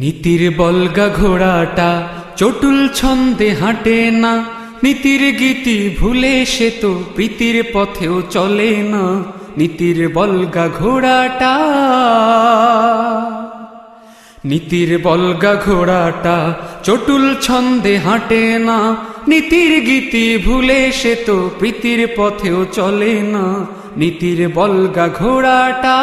নীতির বলগা ঘোড়াটা চটুল ছন্দে হাঁটে না। নীতির গীতি ভুলে সে তো প্রীতির পথেও চলে না। নীতির বলগা ঘোড়াটা নীতির বলগা ঘোড়াটা চটুল ছন্দে হাঁটে না। নীতির গীতি ভুলে সে তো প্রীতির পথেও চলে না। নীতির বলগা ঘোড়াটা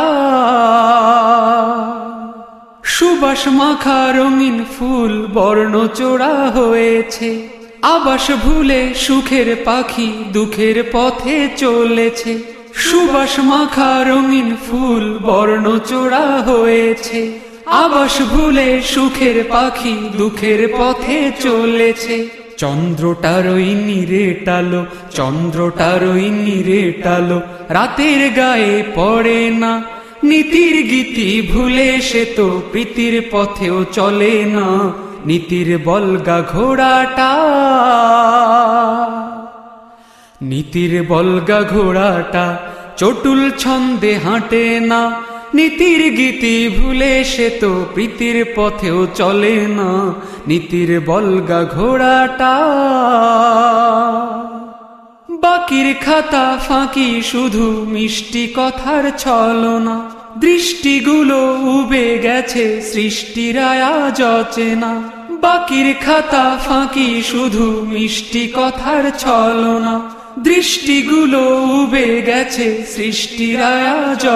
সুবাস মাখা রঙিন ফুল বর্ণ চোরা হয়েছে। আবাস ভুলে সুখের পাখি দুঃখের পথে চলেছে। সুবাস মাখা রঙিন ফুল বর্ণ চোরা হয়েছে। আবাস ভুলে সুখের পাখি দুঃখের পথে চলেছে। চন্দ্রটারই নিরে টালো চন্দ্রটারই নিরে টালো, রাতের গায়ে পড়ে না। নীতির গীতি ভুলে সে তো প্রীতির পথেও চলে না। নীতির বলগা ঘোড়াটা। নীতির বলগা ঘোড়াটা চটুল ছন্দে হাঁটে না। নীতির গীতি ভুলে সে তো প্রীতির পথেও চলে না। নীতির বলগা ঘোড়াটা। বাকির খাতা ফাঁকি শুধু মিষ্টি কথার ছলনা। দৃষ্টিগুলো উবে গেছে, সৃষ্টির আয়াজ অচেনা। বাকির খাতা ফাঁকি শুধু মিষ্টি কথার ছলনা। দৃষ্টিগুলো উবে গেছে, সৃষ্টির আয়াজ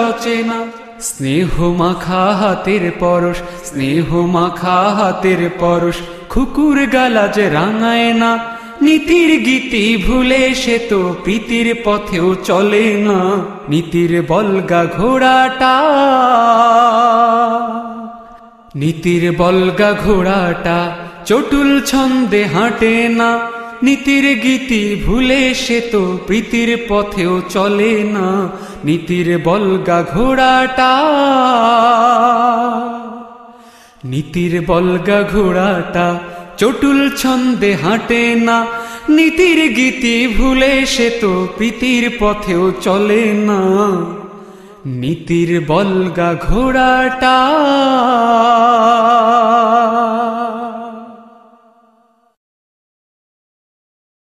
স্নেহ মাখা হাতের পরশ, স্নেহ মাখা হাতের পরশ, খুকুর গালাজ রাঙায় না। নীতির গীতি ভুলে সে তো প্রীতির পথেও চলে না। নীতির বলগা ঘোড়াটা। নীতির বলগা ঘোড়াটা চটুল ছন্দে হাঁটে না। নীতির গীতি ভুলে সে তো প্রীতির পথেও চলে না। নীতির বলগা ঘোড়াটা। নীতির বলগা ঘোড়াটা চটুল ছন্দে হাঁটে না, নীতির গীতি ভুলে সে তো প্রীতির পথেও চলে না। নীতির বলগা ঘোড়াটা